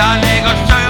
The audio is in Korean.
야 내가 쩔.